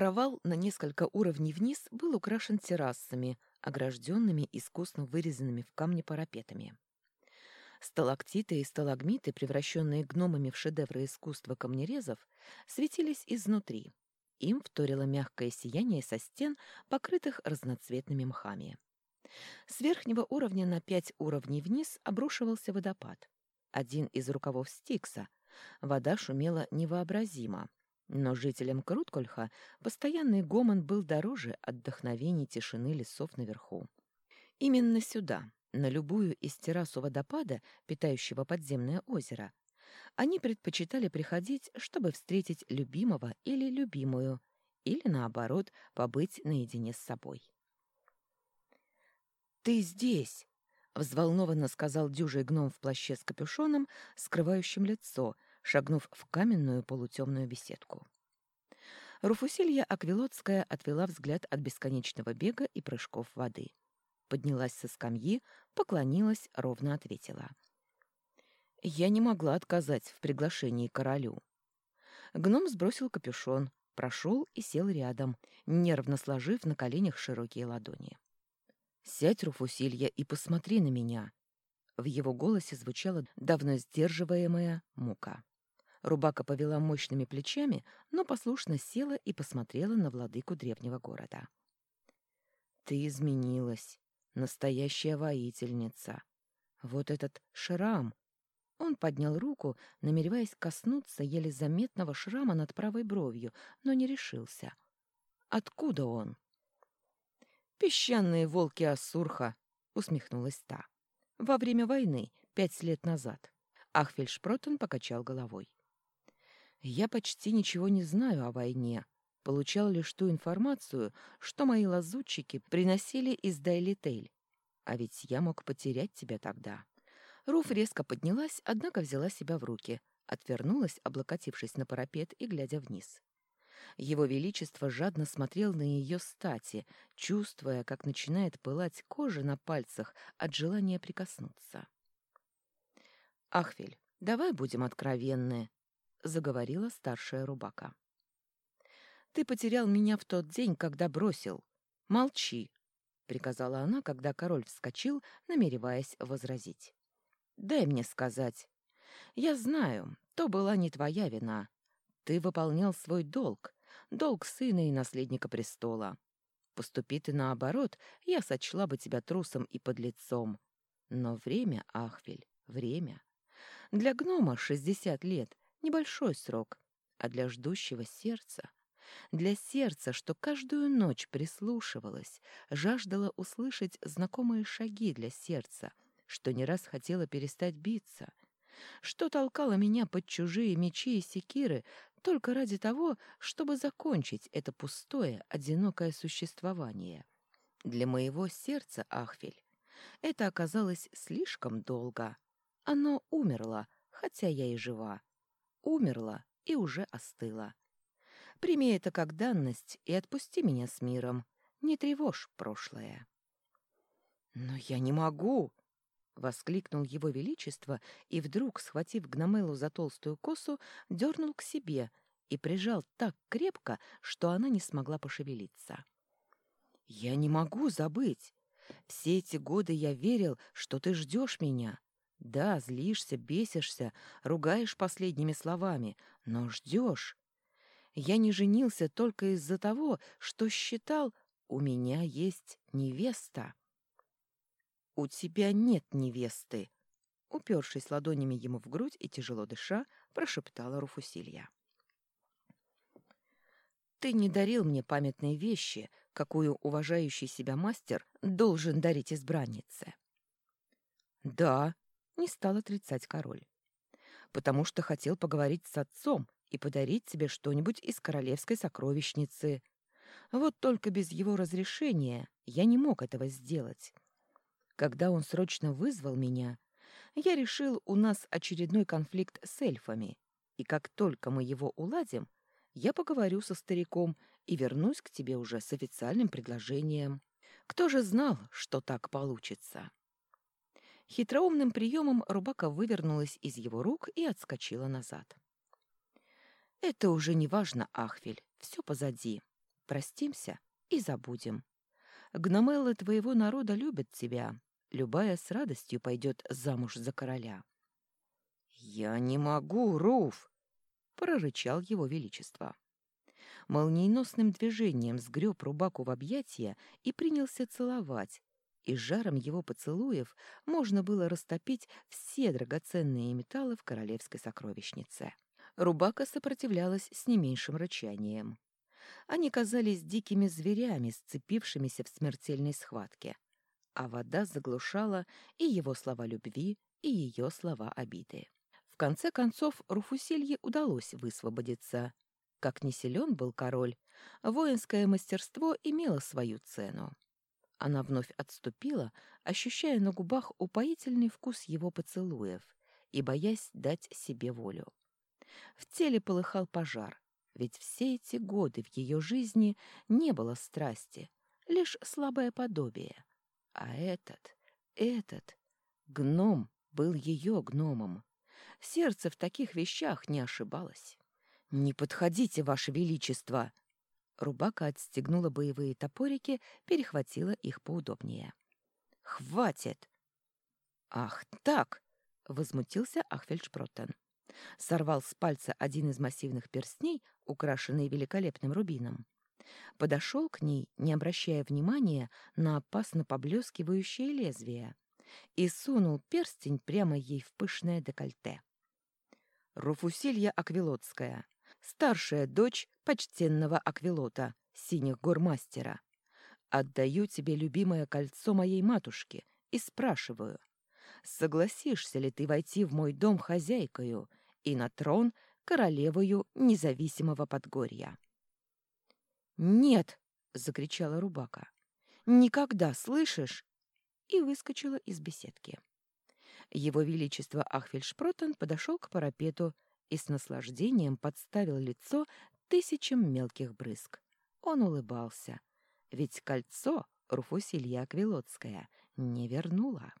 Провал на несколько уровней вниз был украшен террасами, огражденными искусно вырезанными в камне парапетами. Сталактиты и сталагмиты, превращенные гномами в шедевры искусства камнерезов, светились изнутри. Им вторило мягкое сияние со стен, покрытых разноцветными мхами. С верхнего уровня на пять уровней вниз обрушивался водопад. Один из рукавов Стикса. Вода шумела невообразимо. Но жителям Круткольха постоянный гомон был дороже отдохновений тишины лесов наверху. Именно сюда, на любую из террас у водопада, питающего подземное озеро, они предпочитали приходить, чтобы встретить любимого или любимую, или, наоборот, побыть наедине с собой. «Ты здесь!» — взволнованно сказал дюжий гном в плаще с капюшоном, скрывающим лицо, шагнув в каменную полутемную беседку. Руфусилья Аквилотская отвела взгляд от бесконечного бега и прыжков воды. Поднялась со скамьи, поклонилась, ровно ответила. «Я не могла отказать в приглашении королю». Гном сбросил капюшон, прошел и сел рядом, нервно сложив на коленях широкие ладони. «Сядь, Руфусилья, и посмотри на меня!» В его голосе звучала давно сдерживаемая мука. Рубака повела мощными плечами, но послушно села и посмотрела на владыку древнего города. «Ты изменилась. Настоящая воительница. Вот этот шрам!» Он поднял руку, намереваясь коснуться еле заметного шрама над правой бровью, но не решился. «Откуда он?» «Песчаные волки Ассурха», — усмехнулась та. «Во время войны, пять лет назад». Ахфельшпротен покачал головой. «Я почти ничего не знаю о войне. Получал лишь ту информацию, что мои лазутчики приносили из Дайлитейль. А ведь я мог потерять тебя тогда». Руф резко поднялась, однако взяла себя в руки, отвернулась, облокотившись на парапет и глядя вниз. Его Величество жадно смотрел на ее стати, чувствуя, как начинает пылать кожа на пальцах от желания прикоснуться. «Ахвель, давай будем откровенны», — заговорила старшая рубака. «Ты потерял меня в тот день, когда бросил. Молчи», — приказала она, когда король вскочил, намереваясь возразить. «Дай мне сказать. Я знаю, то была не твоя вина. Ты выполнял свой долг, долг сына и наследника престола. Поступи ты наоборот, я сочла бы тебя трусом и подлецом. Но время, Ахвель, время. Для гнома шестьдесят лет — небольшой срок, а для ждущего сердца — для сердца, что каждую ночь прислушивалось, жаждало услышать знакомые шаги для сердца, что не раз хотела перестать биться, что толкало меня под чужие мечи и секиры только ради того, чтобы закончить это пустое, одинокое существование. Для моего сердца, Ахфель, это оказалось слишком долго. Оно умерло, хотя я и жива. Умерло и уже остыло. Прими это как данность и отпусти меня с миром. Не тревожь прошлое. «Но я не могу!» — воскликнул его величество и вдруг, схватив Гномелу за толстую косу, дернул к себе и прижал так крепко, что она не смогла пошевелиться. «Я не могу забыть. Все эти годы я верил, что ты ждешь меня. Да, злишься, бесишься, ругаешь последними словами, но ждешь. Я не женился только из-за того, что считал, у меня есть невеста». «У тебя нет невесты!» Упершись ладонями ему в грудь и тяжело дыша, прошептала Руфусилья. «Ты не дарил мне памятные вещи, какую уважающий себя мастер должен дарить избраннице». «Да», — не стал отрицать король, «потому что хотел поговорить с отцом и подарить тебе что-нибудь из королевской сокровищницы. Вот только без его разрешения я не мог этого сделать». Когда он срочно вызвал меня, я решил, у нас очередной конфликт с эльфами, и как только мы его уладим, я поговорю со стариком и вернусь к тебе уже с официальным предложением. Кто же знал, что так получится?» Хитроумным приемом рубака вывернулась из его рук и отскочила назад. «Это уже не важно, Ахвель, все позади. простимся и забудем. Гномеллы твоего народа любят тебя. Любая с радостью пойдет замуж за короля». «Я не могу, Руф!» — прорычал его величество. Молниеносным движением сгреб рубаку в объятия и принялся целовать, и жаром его поцелуев можно было растопить все драгоценные металлы в королевской сокровищнице. Рубака сопротивлялась с не меньшим рычанием. Они казались дикими зверями, сцепившимися в смертельной схватке, а вода заглушала и его слова любви, и ее слова обиды. В конце концов Руфусилье удалось высвободиться. Как не силен был король, воинское мастерство имело свою цену. Она вновь отступила, ощущая на губах упоительный вкус его поцелуев и боясь дать себе волю. В теле полыхал пожар, ведь все эти годы в ее жизни не было страсти, лишь слабое подобие. А этот, этот, гном был ее гномом. Сердце в таких вещах не ошибалось. «Не подходите, Ваше Величество!» Рубака отстегнула боевые топорики, перехватила их поудобнее. «Хватит!» «Ах, так!» — возмутился Ахфельдшпроттен. Сорвал с пальца один из массивных перстней, украшенный великолепным рубином. Подошел к ней, не обращая внимания на опасно поблескивающее лезвие, и сунул перстень прямо ей в пышное декольте. Руфусилья Аквилотская, старшая дочь почтенного Аквилота, синих гор мастера. Отдаю тебе любимое кольцо моей матушки и спрашиваю, согласишься ли ты войти в мой дом хозяйкою и на трон королевою независимого Подгорья? «Нет!» — закричала Рубака. «Никогда, слышишь?» И выскочила из беседки. Его Величество Ахфельшпротен подошел к парапету и с наслаждением подставил лицо тысячам мелких брызг. Он улыбался, ведь кольцо Руфусилья Аквилотская не вернула.